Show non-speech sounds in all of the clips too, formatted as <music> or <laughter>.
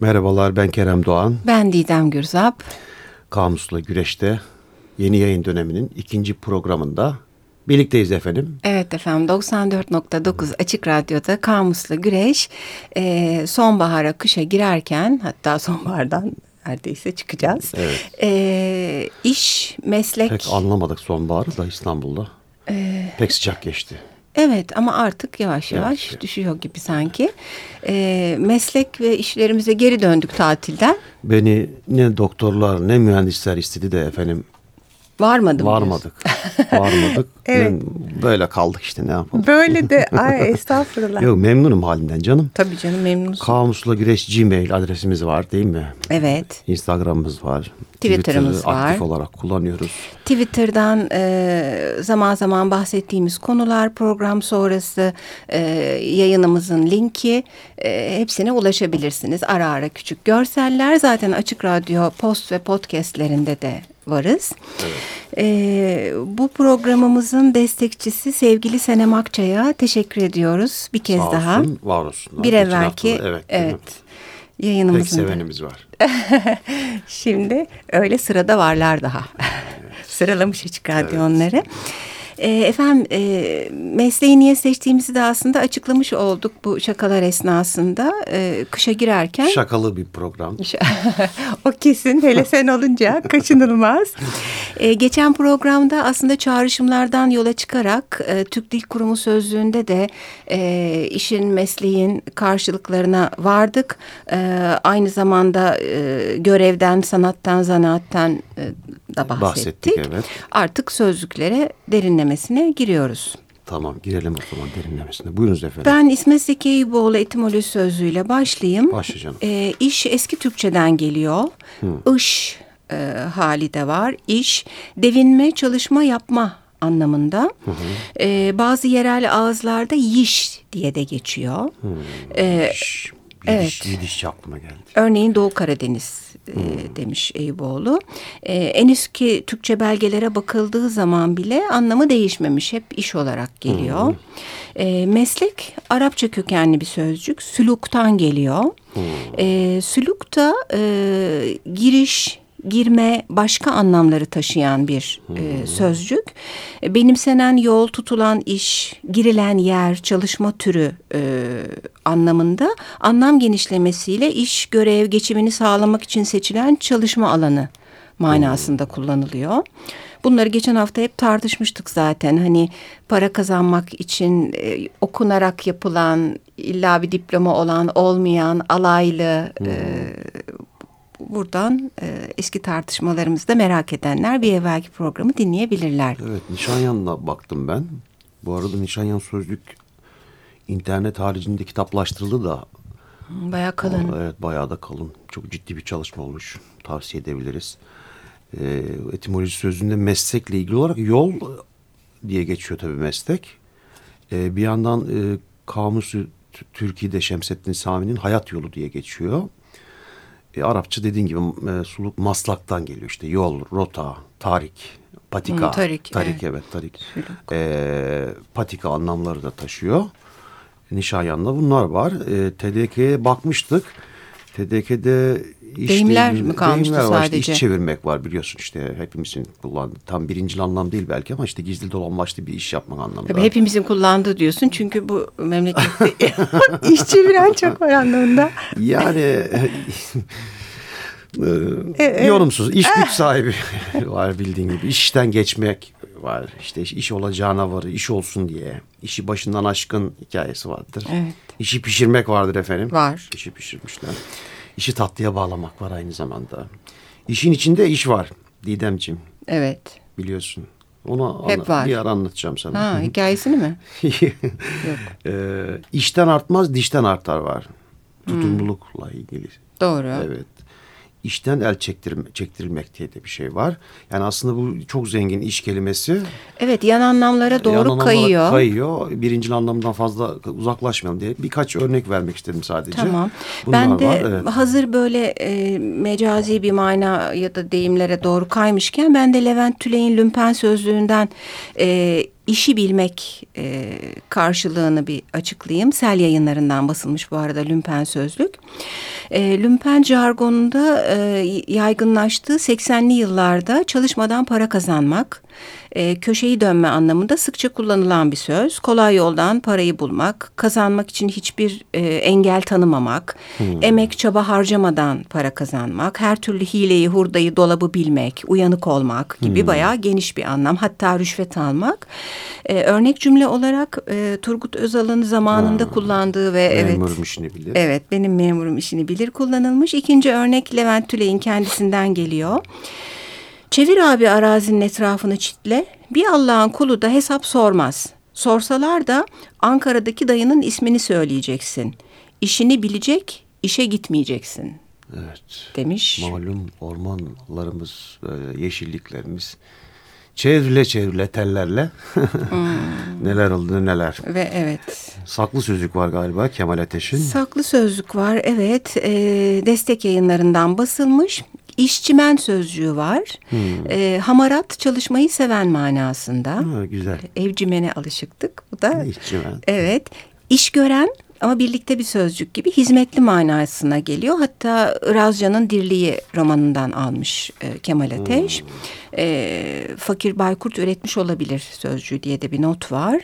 Merhabalar ben Kerem Doğan. Ben Didem Gürzap. Kamusla Güreş'te yeni yayın döneminin ikinci programında birlikteyiz efendim. Evet efendim 94.9 Açık Radyo'da Kamusla Güreş e, sonbahara kışa girerken hatta sonbahardan neredeyse çıkacağız. Evet. E, iş, meslek. Pek anlamadık sonbaharı da İstanbul'da. e, Pek sıcak geçti. Evet ama artık yavaş yavaş, Yavaş düşüyor gibi sanki. E, meslek ve işlerimize geri döndük tatilden. Beni ne doktorlar ne mühendisler istedi de efendim Varmadı mı? varmadık. <laughs> varmadık. <laughs> Evet. Böyle kaldık işte ne yapalım. Böyle de <laughs> ay estağfurullah. Yok memnunum halinden canım. Tabii canım memnunuz. Kamusla Güreş Gmail adresimiz var değil mi? evet. Instagram'ımız var. Twitter'ımız Twitter'ı aktif var. olarak kullanıyoruz. Twitter'dan e, zaman zaman bahsettiğimiz konular, program sonrası e, yayınımızın linki e, hepsine ulaşabilirsiniz. Ara ara küçük görseller zaten Açık Radyo post ve podcastlerinde de varız. E, bu programımızın destekçisi sevgili Senem Akçay'a teşekkür ediyoruz bir kez Sağ daha. olsun, var olsun. Bir evvelki da- evet, evet, Pek yayınımızın da- sevenimiz var. <laughs> Şimdi öyle sırada varlar daha. <laughs> Sıralamış açık radyo onları. E, efendim e, mesleği niye seçtiğimizi de aslında açıklamış olduk bu şakalar esnasında. E, kışa girerken. Şakalı bir program. <laughs> o kesin hele sen olunca <laughs> kaçınılmaz. E, geçen programda aslında çağrışımlardan yola çıkarak e, Türk Dil Kurumu sözlüğünde de e, işin mesleğin karşılıklarına vardık. E, aynı zamanda e, görevden, sanattan, zanaattan e, da bahsettik. Bahsettik, evet. Artık sözlüklere derinlemesine giriyoruz. Tamam girelim o zaman derinlemesine. Buyurunuz efendim. Ben İsmet Zeki Eyüboğlu etimoloji sözlüğüyle başlayayım. Başla canım. E, iş eski Türkçeden geliyor. Iş e, hali de var. İş, devinme, çalışma, yapma anlamında. E, bazı yerel ağızlarda yiş diye de geçiyor. E, Şş, evet. Yidiş, Yidiş aklıma geldi. Örneğin Doğu Karadeniz e, demiş Eyüboğlu. E, en eski Türkçe belgelere bakıldığı zaman bile anlamı değişmemiş. Hep iş olarak geliyor. E, meslek Arapça kökenli bir sözcük. Süluktan geliyor. E, süluk da e, giriş, girme başka anlamları taşıyan bir e, sözcük. E, Benimsenen yol, tutulan iş, girilen yer, çalışma türü e, anlamında anlam genişlemesiyle iş, görev, geçimini sağlamak için seçilen çalışma alanı manasında kullanılıyor. Bunları geçen hafta hep tartışmıştık zaten. Hani para kazanmak için e, okunarak yapılan, illa bir diploma olan, olmayan, alaylı e, buradan e, eski tartışmalarımızda merak edenler bir evvelki programı dinleyebilirler. Evet Nişanyan'la baktım ben. Bu arada Nişanyan sözlük internet haricinde kitaplaştırıldı da. Bayağı kalın. Evet bayağı da kalın. Çok ciddi bir çalışma olmuş. Tavsiye edebiliriz. Ee, etimoloji sözlüğünde meslekle ilgili olarak yol diye geçiyor tabii meslek. Ee, bir yandan e, kamusu Türkiye'de Şemsettin Sami'nin hayat yolu diye geçiyor. E, Arapça dediğin gibi e, suluk maslaktan geliyor işte yol, rota, tarik, patika. Hı, tarik, tarik evet. evet, tarik. E, patika anlamları da taşıyor. Nişanyan'da bunlar var. E, TDK'ye bakmıştık. TDK'de iş Deyimler değil- mi kalmıştı deyimler var. İşte sadece? iş çevirmek var biliyorsun işte hepimizin kullandığı. Tam birincil anlam değil belki ama işte gizli dolanbaçlı bir iş yapmak anlamında. Tabii hepimizin kullandığı diyorsun çünkü bu memlekette <laughs> iş çeviren çok var anlamında. Yani <laughs> e, yorumsuz iş güç sahibi <laughs> var bildiğin gibi. İşten geçmek var. İşte iş, olacağına varı, iş olsun diye. İşi başından aşkın hikayesi vardır. Evet. İşi pişirmek vardır efendim. Var. İşi pişirmişler. İşi tatlıya bağlamak var aynı zamanda. İşin içinde iş var Didemciğim Evet. biliyorsun. Onu Hep ana- var. bir ara anlatacağım sana. Ha hikayesini mi? <laughs> Ee, işten artmaz dişten artar var. Tutumlulukla ilgili. Doğru. Evet. İşten el çektirme, çektirilmek diye de bir şey var. Yani aslında bu çok zengin iş kelimesi. Evet yan anlamlara doğru Yan anlamlara kayıyor. Kayıyor. Birinci anlamdan fazla uzaklaşmayalım diye birkaç örnek vermek istedim sadece. Tamam. Bunlar ben de var, evet. hazır böyle e, mecazi bir mana ya da deyimlere doğru kaymışken ben de Levent Tüley'in Lümpen sözlüğünden e, işi bilmek e, karşılığını bir açıklayayım. Sel yayınlarından basılmış bu arada Lümpen Sözlük. E, Lümpen jargonunda e, yaygınlaştığı 80'li yıllarda çalışmadan para kazanmak, e, köşeyi dönme anlamında sıkça kullanılan bir söz. Kolay yoldan parayı bulmak, kazanmak için hiçbir e, engel tanımamak, hmm. emek çaba harcamadan para kazanmak, her türlü hileyi, hurdayı, dolabı bilmek, uyanık olmak gibi hmm. bayağı geniş bir anlam. Hatta rüşvet almak. E, örnek cümle olarak e, Turgut Özal'ın zamanında hmm. kullandığı ve memurum evet işini bilir. Evet, benim memurum işini bilir kullanılmış. İkinci örnek Levent Tüley'in kendisinden geliyor. Çevir abi arazinin etrafını çitle. Bir Allah'ın kulu da hesap sormaz. Sorsalar da Ankara'daki dayının ismini söyleyeceksin. İşini bilecek, işe gitmeyeceksin. Evet. Demiş. Malum ormanlarımız, yeşilliklerimiz çevrile çevrile tellerle <laughs> hmm. neler oldu neler. Ve evet. Saklı sözlük var galiba Kemal Ateş'in. Saklı sözlük var evet. E, destek yayınlarından basılmış. İşçimen sözcüğü var. Hmm. E, hamarat çalışmayı seven manasında. Ha, güzel. Evcimene alışıktık. Bu da. İşçimen. Evet. İş gören ama birlikte bir sözcük gibi hizmetli manasına geliyor. Hatta Irazcan'ın Dirliği romanından almış e, Kemal Ateş. Hmm. E, Fakir Baykurt üretmiş olabilir sözcüğü diye de bir not var.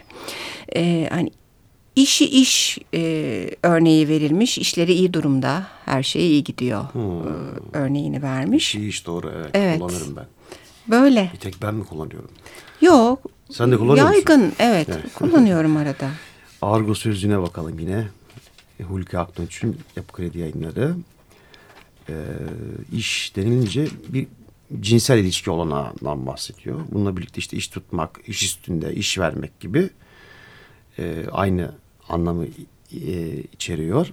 E, hani İşi iş e, örneği verilmiş. İşleri iyi durumda. Her şey iyi gidiyor. Hmm. E, örneğini vermiş. İşi iş doğru evet. evet. Kullanırım ben. Böyle. Bir tek ben mi kullanıyorum? Yok. Sen de kullanıyor Yaygın musun? evet. evet. <laughs> Kullanıyorum arada. Argo sözlüğüne bakalım yine. E, Hulki Aktunç'un Yapı Kredi yayınları. Ee, iş denilince bir cinsel ilişki olanağından bahsediyor. Bununla birlikte işte iş tutmak, iş üstünde iş vermek gibi e, aynı anlamı e, içeriyor.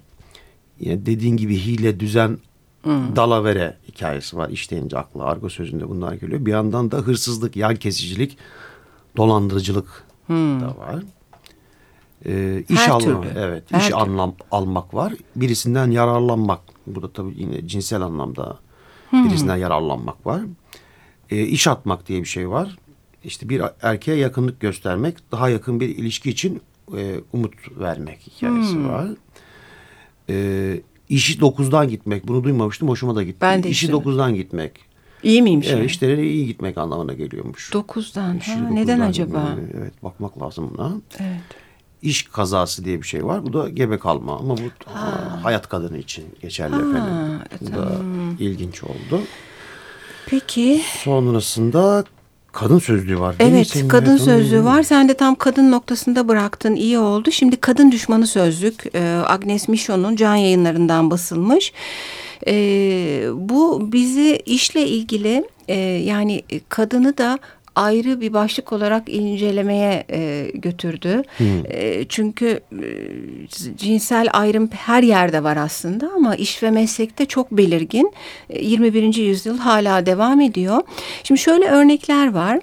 Yani dediğin gibi hile, düzen, hmm. dalavere hikayesi var. İş deyince akla argo sözünde bunlar geliyor. Bir yandan da hırsızlık, yan kesicilik, dolandırıcılık hmm. da var. Ee, iş Her alma, türlü. evet, Her iş türlü. anlam almak var. Birisinden yararlanmak. Bu da tabii yine cinsel anlamda hmm. birisinden yararlanmak var. Ee, iş atmak diye bir şey var. İşte bir erkeğe yakınlık göstermek, daha yakın bir ilişki için e, umut vermek hikayesi hmm. var. E, işi dokuzdan gitmek. Bunu duymamıştım. Hoşuma da gitti. Ben de işi dokuzdan gitmek. İyi miymiş? Evet, işlerine iyi gitmek anlamına geliyormuş. Dokuzdan. Ha, neden acaba? Gitmek. Evet, bakmak lazım buna. Evet. İş kazası diye bir şey var. Bu da gebe kalma ama bu ha. hayat kadını için geçerli ha, efendim. Bu tamam. da ilginç oldu. Peki. Sonrasında Kadın sözlüğü var değil evet, mi? Kadın sözlüğü var. Sen de tam kadın noktasında bıraktın. iyi oldu. Şimdi kadın düşmanı sözlük e, Agnes Michon'un can yayınlarından basılmış. E, bu bizi işle ilgili e, yani kadını da ayrı bir başlık olarak incelemeye e, götürdü. Hmm. E, çünkü e, cinsel ayrım her yerde var aslında ama iş ve meslekte çok belirgin. E, 21. yüzyıl hala devam ediyor. Şimdi şöyle örnekler var.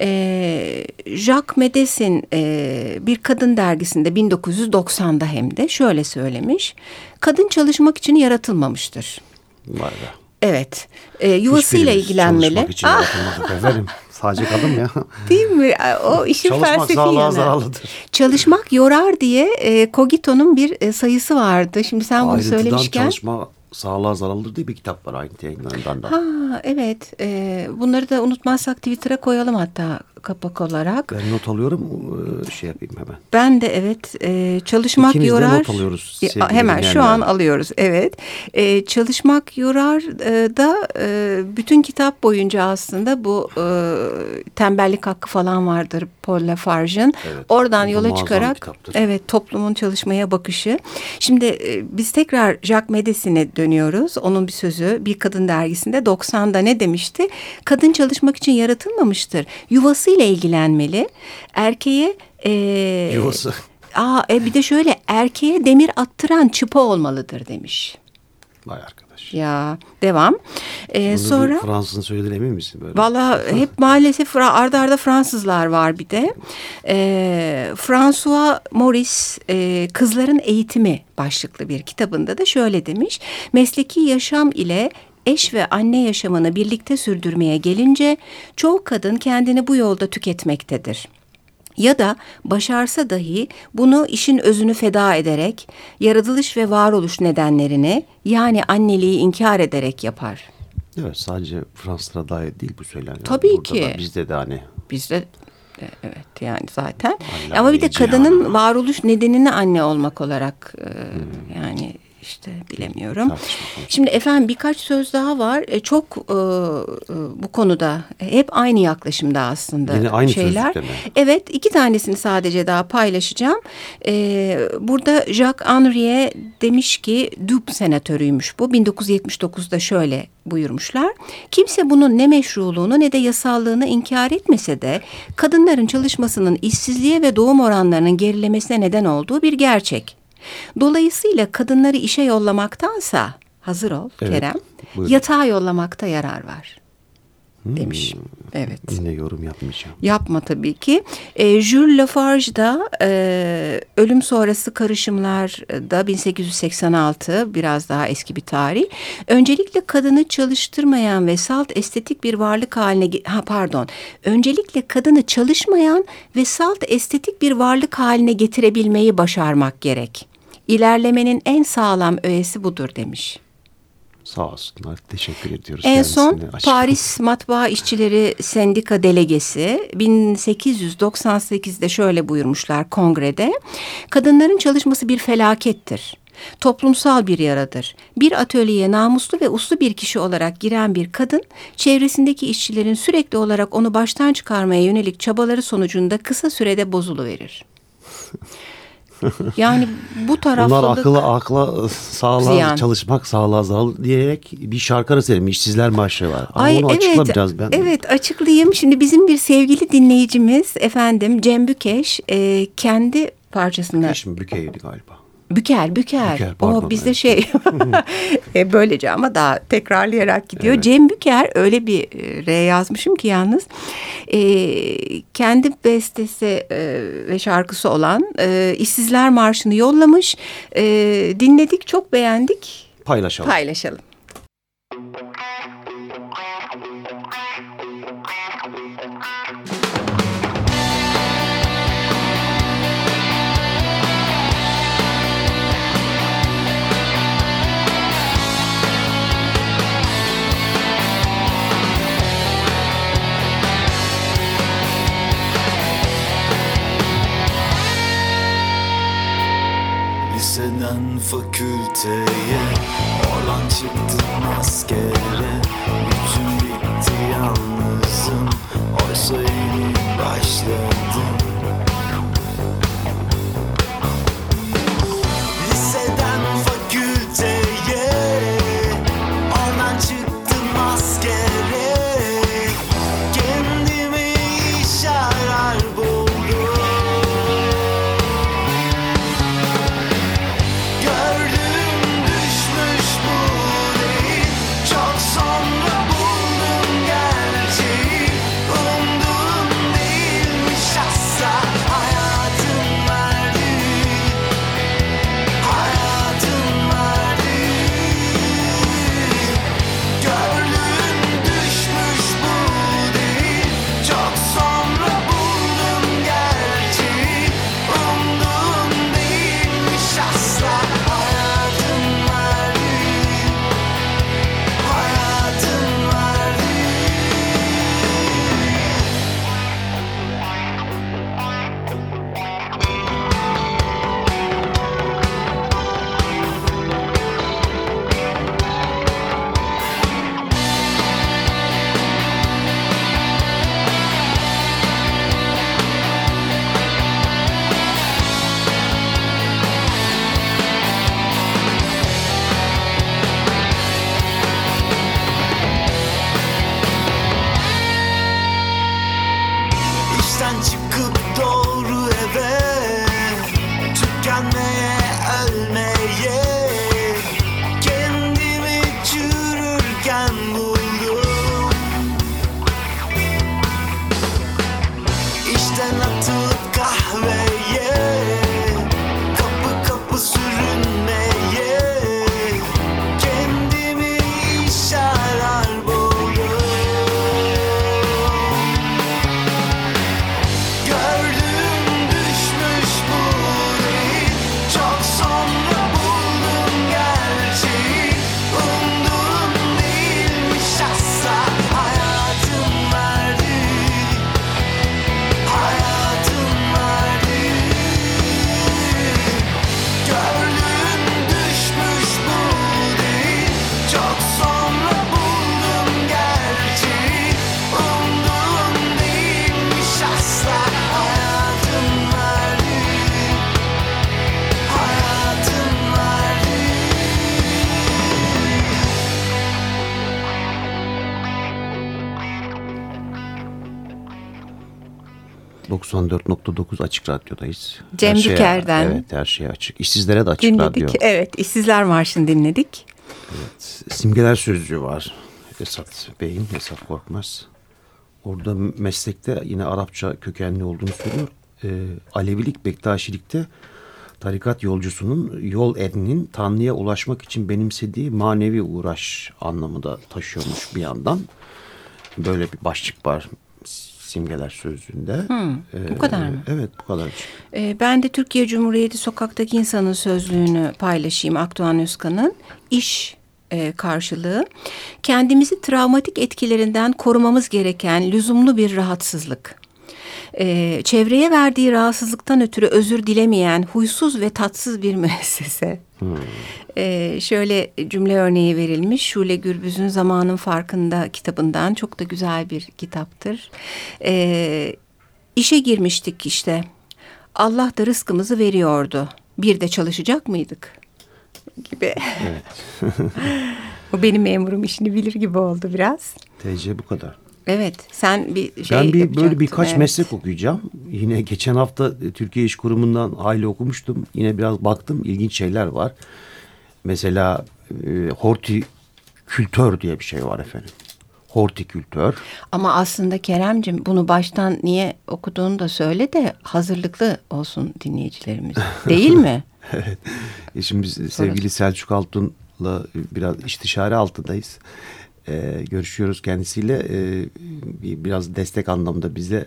E, Jacques Medesin e, bir kadın dergisinde 1990'da hem de şöyle söylemiş. Kadın çalışmak için yaratılmamıştır. Vay be. Evet. E, yuvasıyla ilgilenmeli. Çalışmak için yaratılmadık <laughs> efendim. Sadece kadın ya. <laughs> Değil mi? O işin Çalışmak felsefi sağlığa yanı. zararlıdır. Çalışmak yorar diye e, Kogito'nun bir e, sayısı vardı. Şimdi sen bunu Ayrıntıdan söylemişken. çalışma sağlığa zararlıdır diye bir kitap var aynı yayınlarından da. Ha evet. E, bunları da unutmazsak Twitter'a koyalım hatta kapak olarak. Ben not alıyorum e, şey yapayım hemen. Ben de evet e, çalışmak İkimiz yorar. de not alıyoruz. E, hemen şu an alıyoruz evet. E, çalışmak yorar e, da e, bütün kitap boyunca aslında bu e, tembellik hakkı falan vardır Paul Lafarge'ın. Evet, Oradan yola çıkarak evet toplumun çalışmaya bakışı. Şimdi e, biz tekrar Jacques Medesin'e dönüyoruz. Onun bir sözü bir kadın dergisinde 90'da ne demişti? Kadın çalışmak için yaratılmamıştır. Yuvasıyla ilgilenmeli. Erkeğe e, Yuvası. Aa, e, bir de şöyle erkeğe demir attıran çıpa olmalıdır demiş. Vay arkadaş. Ya devam. Ee, Bunu sonra Fransızın söylediğine emin misin? Böyle? Valla hep maalesef arda arda Fransızlar var bir de. Ee, François Maurice e, Kızların Eğitimi başlıklı bir kitabında da şöyle demiş. Mesleki yaşam ile eş ve anne yaşamını birlikte sürdürmeye gelince çoğu kadın kendini bu yolda tüketmektedir. ya da başarsa dahi bunu işin özünü feda ederek yaratılış ve varoluş nedenlerini yani anneliği inkar ederek yapar. Evet sadece Fransızlara dair değil bu söylem. Tabii Burada ki. Bizde de hani Bizde de evet yani zaten. Allah Ama bir de kadının varoluş nedenini anne olmak olarak e, yani işte bilemiyorum. Şimdi efendim birkaç söz daha var. E, çok e, e, bu konuda hep aynı yaklaşımda aslında Yine aynı şeyler. Evet iki tanesini sadece daha paylaşacağım. E, burada Jacques Henriet demiş ki Dub senatörüymüş bu. 1979'da şöyle buyurmuşlar. Kimse bunun ne meşruluğunu ne de yasallığını inkar etmese de kadınların çalışmasının işsizliğe ve doğum oranlarının gerilemesine neden olduğu bir gerçek. Dolayısıyla kadınları işe yollamaktansa hazır ol Evet, Kerem buyurun. yatağa yollamakta yarar var demiş. Evet. yine yorum yapmayacağım. Yapma tabii ki. E, Jules Lafarge da e, ölüm sonrası karışımlar da 1886 biraz daha eski bir tarih. Öncelikle kadını çalıştırmayan ve salt estetik bir varlık haline ha pardon. Öncelikle kadını çalışmayan ve salt estetik bir varlık haline getirebilmeyi başarmak gerek. İlerlemenin en sağlam öğesi budur demiş. Sağ olsunlar. Teşekkür ediyoruz. En son Paris Matbaa İşçileri Sendika Delegesi 1898'de şöyle buyurmuşlar kongrede. Kadınların çalışması bir felakettir. Toplumsal bir yaradır. Bir atölyeye namuslu ve uslu bir kişi olarak giren bir kadın, çevresindeki işçilerin sürekli olarak onu baştan çıkarmaya yönelik çabaları sonucunda kısa sürede bozuluverir. <laughs> <laughs> Yani bu Bunlar taraflılık... akıla akla sağlığa Ziyan. çalışmak sağlığa sağlık diyerek bir şarkı arası verelim. İşsizler marşı var. Ama Ay onu açıkla biraz ben. Evet açıklayayım. Şimdi bizim bir sevgili dinleyicimiz efendim Cem Bükeş e, kendi parçasını Şimdi Bükey'di galiba. Büker, Büker. Büker, pardon, o bizde evet. şey <laughs> e, böylece ama daha tekrarlayarak gidiyor. Cem Büker öyle bir e, R yazmışım ki yalnız e, kendi bestesi e, ve şarkısı olan e, İşsizler Marşı'nı yollamış. E, dinledik, çok beğendik. Paylaşalım. Paylaşalım. 94.9 Açık Radyo'dayız. Cem Her şeye-. Evet her şeye açık. İşsizlere de Açık Dinledik. Radyo. Evet, İşsizler Marşı'nı dinledik. Simgeler Sözlüğü var. Esat Bey'in, Esat Korkmaz. Orada meslekte yine Arapça kökenli olduğunu söylüyor. Ee, Alevilik, Bektaşilikte tarikat yolcusunun yol erdinin Tanrı'ya ulaşmak için benimsediği manevi uğraş anlamı da taşıyormuş bir yandan. Böyle bir başlık var simgeler sözlüğünde. Ee, bu kadar mı? Evet bu kadar. Ee, ben de Türkiye Cumhuriyeti Sokaktaki İnsanın Sözlüğünü paylaşayım Akdoğan Özkan'ın. İş e, karşılığı kendimizi travmatik etkilerinden korumamız gereken lüzumlu bir rahatsızlık. Ee, çevreye verdiği rahatsızlıktan ötürü özür dilemeyen huysuz ve tatsız bir <laughs> müessese. Ee, şöyle cümle örneği verilmiş. Şule Gürbüz'ün Zamanın Farkında kitabından çok da güzel bir kitaptır. Ee, işe girmiştik işte. Allah da rızkımızı veriyordu. Bir de çalışacak mıydık? Gibi. o <laughs> benim memurum işini bilir gibi oldu biraz. TC bu kadar. Evet sen bir şey ben bir böyle birkaç evet. meslek okuyacağım. Yine geçen hafta Türkiye İş Kurumu'ndan hayli okumuştum. Yine biraz baktım ilginç şeyler var. Mesela e, hortikültör diye bir şey var efendim. Hortikültör. Ama aslında Keremcim bunu baştan niye okuduğunu da söyle de hazırlıklı olsun dinleyicilerimiz. <laughs> Değil mi? Evet. E şimdi biz sevgili Selçuk Altun'la biraz istişare altındayız. Ee, görüşüyoruz kendisiyle. Bir- biraz destek anlamda bize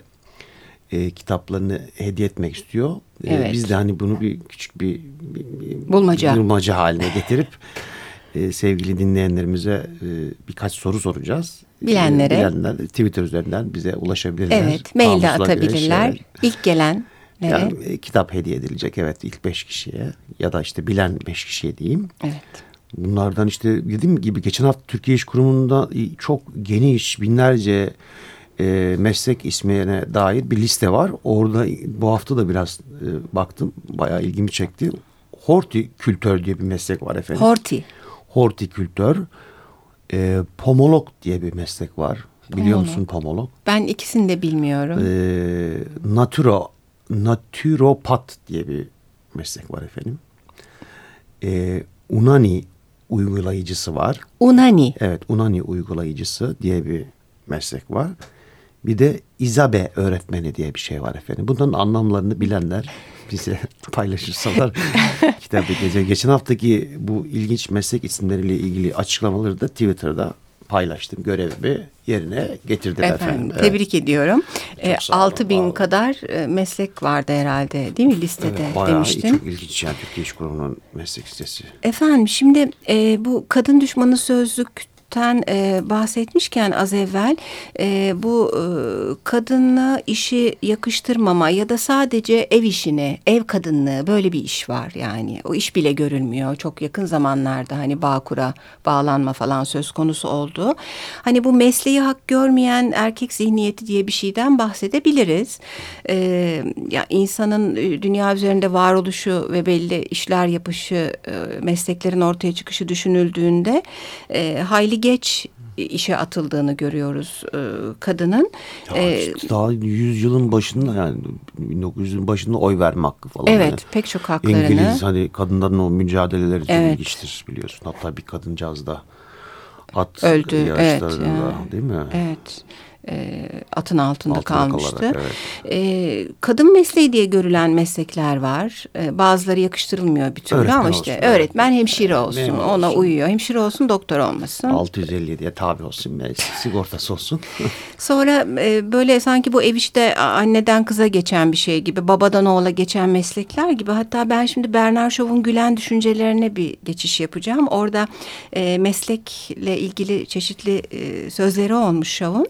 e, kitaplarını hediye etmek istiyor. Ee, Evet. Biz de hani bunu bir küçük bir, bir- Bulmaca. bulmaca haline getirip <laughs> e, sevgili dinleyenlerimize e, birkaç soru soracağız. Bilenlere. E, bilenler Twitter üzerinden bize ulaşabilirler. Evet mail de atabilirler. İlk gelenlere. Yani e, kitap hediye edilecek evet ilk beş kişiye ya da işte bilen beş kişiye diyeyim. Evet. Bunlardan işte dediğim gibi geçen hafta Türkiye İş Kurumu'nda çok geniş binlerce e, meslek ismine dair bir liste var. Orada bu hafta da biraz e, baktım bayağı ilgimi çekti. Hortikültör diye bir meslek var efendim. Horti. Hortikültör. E, pomolog diye bir meslek var. Biliyor Pomolog. musun pomolog? Ben ikisini de bilmiyorum. e, naturo, naturopat diye bir meslek var efendim. E, Unani uygulayıcısı var. Unani. Evet Unani uygulayıcısı diye bir meslek var. Bir de İzabe öğretmeni diye bir şey var efendim. Bunların anlamlarını bilenler bize <laughs> paylaşırsalar <laughs> kitabı gece. Geçen haftaki bu ilginç meslek isimleriyle ilgili açıklamaları da Twitter'da paylaştım. Görevimi yerine getirdim efendim. Efendim, Evet. tebrik ediyorum. Olun, 6 bin vallahi. kadar e, meslek vardı herhalde değil mi listede Evet, bayağı demiştin. çok ilginç yani Türkiye İş Kurumu'nun meslek sitesi. Efendim şimdi e, bu kadın düşmanı sözlükten e, bahsetmişken az evvel e, bu e, kadınla işi yakıştırmama ya da sadece ev işini, ev kadınlığı böyle bir iş var yani. O iş bile görülmüyor. Çok yakın zamanlarda hani Bağkur'a bağlanma falan söz konusu oldu. Hani bu mesleği hak görmeyen erkek zihniyeti diye bir şeyden bahsedebiliriz. E, ya insanın e, dünya üzerinde varoluşu ve belli işler yapışı, e, mesleklerin ortaya çıkışı düşünüldüğünde e, hayli geç işe atıldığını görüyoruz e, kadının. Ya E, işte daha 100 yılın başında yani 1900'ün başında oy verme hakkı falan. evet, Yani. pek çok haklarını. İngiliz hani kadınların o mücadeleleri çok Evet. ilginçtir biliyorsun. Hatta bir kadıncağız da at Öldü, evet, yarışlarında ya. değil mi? Evet. E, atın altında, Altında kalmıştı. kalarak, evet. E, kadın mesleği diye görülen meslekler var. E, bazıları yakıştırılmıyor bir türlü Öğretmen ama işte olsun, öğretmen hemşire olsun. Memur Ona olsun. uyuyor. Hemşire olsun, doktor olmasın. 657'ye tabi olsun sigortası olsun. <laughs> Sonra e, böyle sanki bu ev işte anneden kıza geçen bir şey gibi, babadan oğula geçen meslekler gibi. Hatta ben şimdi Bernard Shaw'un Gülen düşüncelerine bir geçiş yapacağım. Orada e, meslekle ilgili çeşitli e, sözleri olmuş Shaw'un.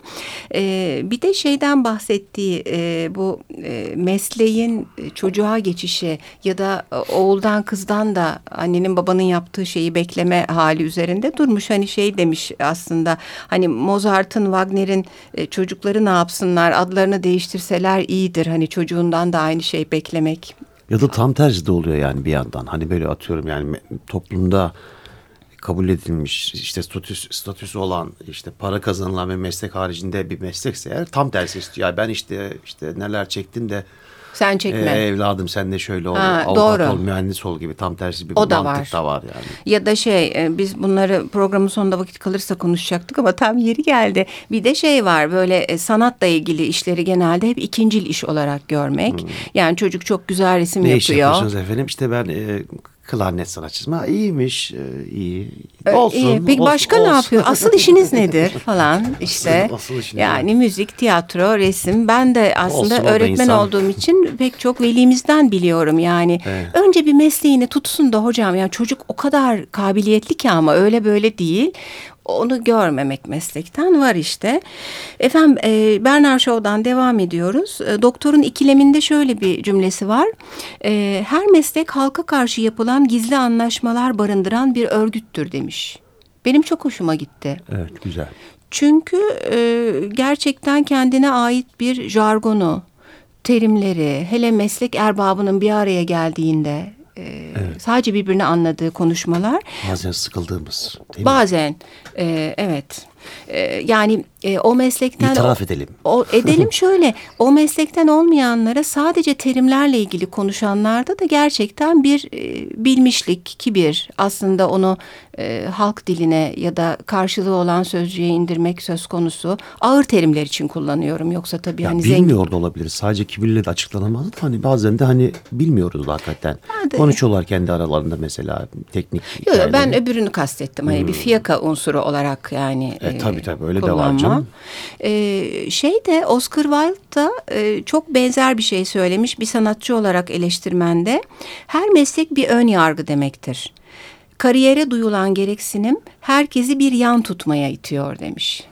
E, bir de şeyden bahsettiği e, bu e, mesleğin e, çocuğa geçişi ya da e, oğuldan kızdan da annenin babanın yaptığı şeyi bekleme hali üzerinde durmuş. Hani şey demiş aslında hani Mozart'ın Wagner'in e, çocukları ne yapsınlar adlarını değiştirseler iyidir. Hani çocuğundan da aynı şey beklemek. Ya da tam tersi de oluyor yani bir yandan. Hani böyle atıyorum yani toplumda kabul edilmiş işte statüs, statüsü olan işte para kazanılan ve meslek haricinde bir meslekse eğer tam tersi istiyor. Ya ben işte işte neler çektim de Sen çekme. evladım sen de şöyle ol, Ha, avukat doğru. ol, mühendis ol gibi tam tersi bir O da mantık var. da var yani. Ya da şey e, biz bunları programın sonunda vakit kalırsa konuşacaktık ama tam yeri geldi. Bir de şey var böyle e, sanatla ilgili işleri genelde hep ikincil iş olarak görmek. Yani çocuk çok güzel resim Hmm. Ne iş yapıyor. yapıyorsunuz efendim? İşte ben e, klarnet sanatçısıyım. Ha, iyiymiş, e, iyi. Olsun. iyi. Peki olsun, başka ne olsun. yapıyor? Asıl işiniz nedir <laughs> falan işte. asıl işiniz yani müzik, tiyatro, resim. Ben de aslında Olsun, öğretmen olduğum için pek çok velimizden biliyorum yani. Evet. Önce bir mesleğini tutsun da hocam yani çocuk o kadar kabiliyetli ki ama öyle böyle değil. Onu görmemek meslekten var işte. Efendim e, Bernard Shaw'dan devam ediyoruz. E, doktorun ikileminde şöyle bir cümlesi var. E, her meslek halka karşı yapılan gizli anlaşmalar barındıran bir örgüttür demiş. Benim çok hoşuma gitti. Evet güzel. Çünkü e, gerçekten kendine ait bir jargonu, terimleri, hele meslek erbabının bir araya geldiğinde e, sadece birbirini anladığı konuşmalar. Bazen sıkıldığımız değil mi? bazen e, evet. E, yani e, o meslekten İtiraf edelim. o edelim şöyle. O meslekten olmayanlara sadece terimlerle ilgili konuşanlarda da gerçekten bir e, bilmişlik, kibir. Aslında onu e, halk diline ya da karşılığı olan sözcüğe indirmek söz konusu. Ağır terimler için kullanıyorum yoksa tabii Ya hani zengin bilmiyor da olabilir. Sadece kibirle de açıklanamaz da hani bazen de hani bilmiyoruz da hakikaten. Hadi. Konuşuyorlar kendi aralarında mesela teknik Yok, yok, ben öbürünü kastettim. Hani bir fiyaka unsuru olarak yani. Hmm. E, tabii, tabii, öyle de var kullanma. canım. E, şey de Oscar Wilde da e, çok benzer bir şey söylemiş bir sanatçı olarak eleştirmende. Her meslek bir ön yargı demektir. Kariyere duyulan gereksinim herkesi bir yan tutmaya itiyor demiş.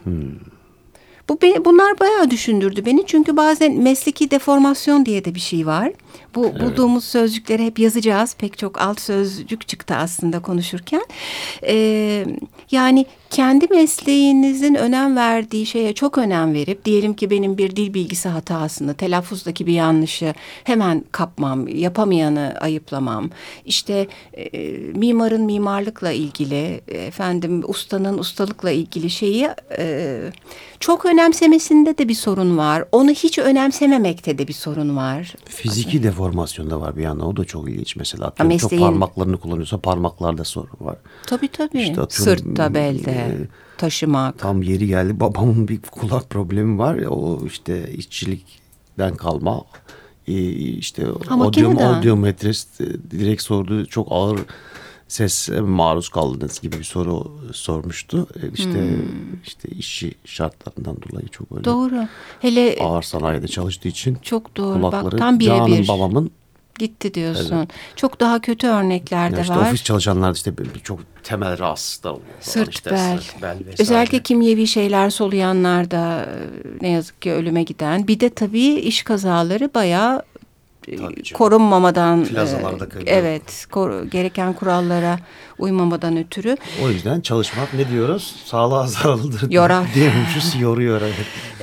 Bu beni, bunlar bayağı düşündürdü beni çünkü bazen mesleki deformasyon diye de bir şey var. Bu bulduğumuz sözcükleri hep yazacağız. Pek çok alt sözcük çıktı aslında konuşurken. Ee, yani kendi mesleğinizin önem verdiği şeye çok önem verip diyelim ki benim bir dil bilgisi hatasını, telaffuzdaki bir yanlışı hemen kapmam, yapamayanı ayıplamam. İşte e, mimarın mimarlıkla ilgili, efendim ustanın ustalıkla ilgili şeyi e, çok önemsemesinde de bir sorun var. Onu hiç önemsememekte de bir sorun var. Fiziki deformasyon da var bir yandan. O da çok ilginç mesela. Atıyorum, mesleğin- Çok parmaklarını kullanıyorsa parmaklarda sorun var. Tabii tabii. İşte atıyorum, Sırtta, belde, e, taşımak. Tam yeri geldi. <laughs> Babamın bir kulak problemi var. ya, O işte işçilikten kalma. Ee, işte audiometrist e, direkt sordu. Çok ağır ses maruz kaldınız gibi bir soru sormuştu. E, İşte işte işçi şartlarından dolayı çok öyle Hmm. Doğru. Hele ağır sanayide çalıştığı için çok doğru. Bak tam canım birebir. babamın Gitti diyorsun. Çok daha kötü örnekler de işte var. ofis çalışanlar işte çok temel rahatsızlıklar oluyor. Sırt, İşte bel. sırt, bel vesaire. Özellikle kimyevi şeyler soluyanlar da e, ne yazık ki ölüme giden. Bir de tabii iş kazaları bayağı Tabii canım. korunmamadan e, evet kor- gereken kurallara uymamadan ötürü O yüzden çalışmak ne diyoruz? Sağlığa zararlıdır <laughs> Yorar. diyormuşuz. Yoruyor evet.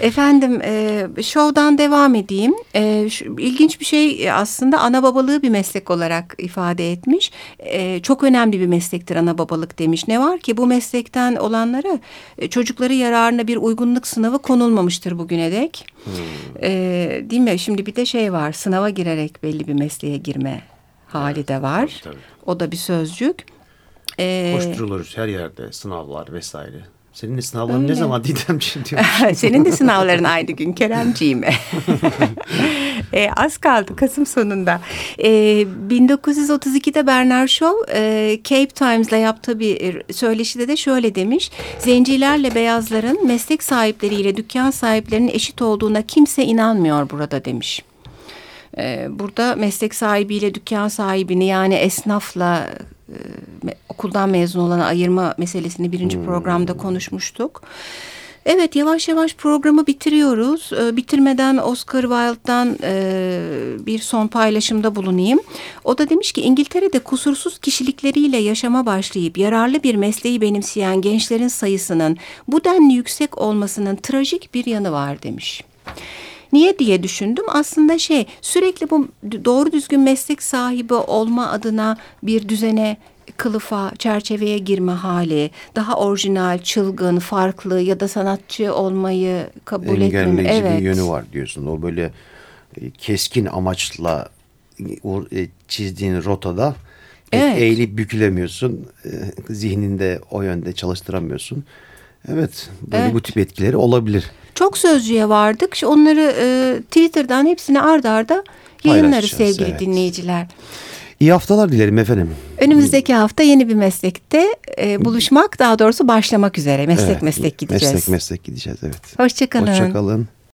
Efendim e, şovdan devam edeyim. E, şu, ilginç bir şey e, aslında ana babalığı bir meslek olarak ifade etmiş. E, çok önemli bir meslektir ana babalık demiş. Ne var ki bu meslekten olanlara e, çocukları yararına bir uygunluk sınavı konulmamıştır bugüne dek. E, değil mi? Şimdi bir de şey var sınava girerek belli bir mesleğe girme hali de var. tabii, tabii. O da bir sözcük. E, Koşturuluruz her yerde sınavlar vesaire. Senin de sınavların Öyle. ne zaman Didemciğim diyor. <laughs> Senin de sınavların <laughs> aynı gün Keremciğim. <laughs> e, az kaldı Kasım sonunda. E, 1932'de Bernard Shaw e, Cape Times'la yaptığı bir söyleşide de şöyle demiş. Zencilerle beyazların meslek sahipleriyle dükkan sahiplerinin eşit olduğuna kimse inanmıyor burada demiş. E, burada meslek sahibiyle dükkan sahibini yani esnafla e, okuldan mezun olanı ayırma meselesini birinci programda konuşmuştuk. Evet yavaş yavaş programı bitiriyoruz. Ee, bitirmeden Oscar Wilde'dan e, bir son paylaşımda bulunayım. O da demiş ki İngiltere'de kusursuz kişilikleriyle yaşama başlayıp yararlı bir mesleği benimseyen gençlerin sayısının bu denli yüksek olmasının trajik bir yanı var demiş. Niye diye düşündüm. Aslında şey sürekli bu doğru düzgün meslek sahibi olma adına bir düzene kılıfa, çerçeveye girme hali, daha orijinal, çılgın, farklı ya da sanatçı olmayı kabul etmeme. Evet. bir yönü var diyorsun. O böyle e, keskin amaçla o, e, çizdiğin rotada Evet. eğilip bükülemiyorsun. E, Zihninde o yönde çalıştıramıyorsun. Evet, böyle Evet. bu tip etkileri olabilir. Çok sözcüye vardık. Şu Onları e, Twitter'dan hepsini ardarda arda yayınlarız sevgili evet. dinleyiciler. İyi haftalar dilerim efendim. Önümüzdeki hafta yeni bir meslekte e, buluşmak daha doğrusu başlamak üzere. Meslek Evet, meslek gideceğiz. Meslek meslek gideceğiz evet. Hoşçakalın. Hoşçakalın.